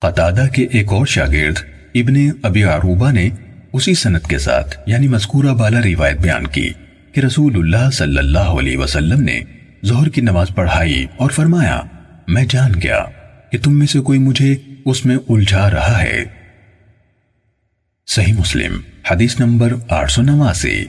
قطادہ کے ایک اور شاگرد، ابن ابی عروبہ نے اسی سنت کے ساتھ یعنی مذکورہ بالا روایت بیان کی کہ رسول اللہ صلی اللہ علیہ وسلم نے ظہر کی نماز پڑھائی اور فرمایا، میں جان گیا کہ تم میں سے کوئی مجھے اس میں الجھا رہا ہے۔ صحیح مسلم، حدیث نمبر آٹھ سو نواسی۔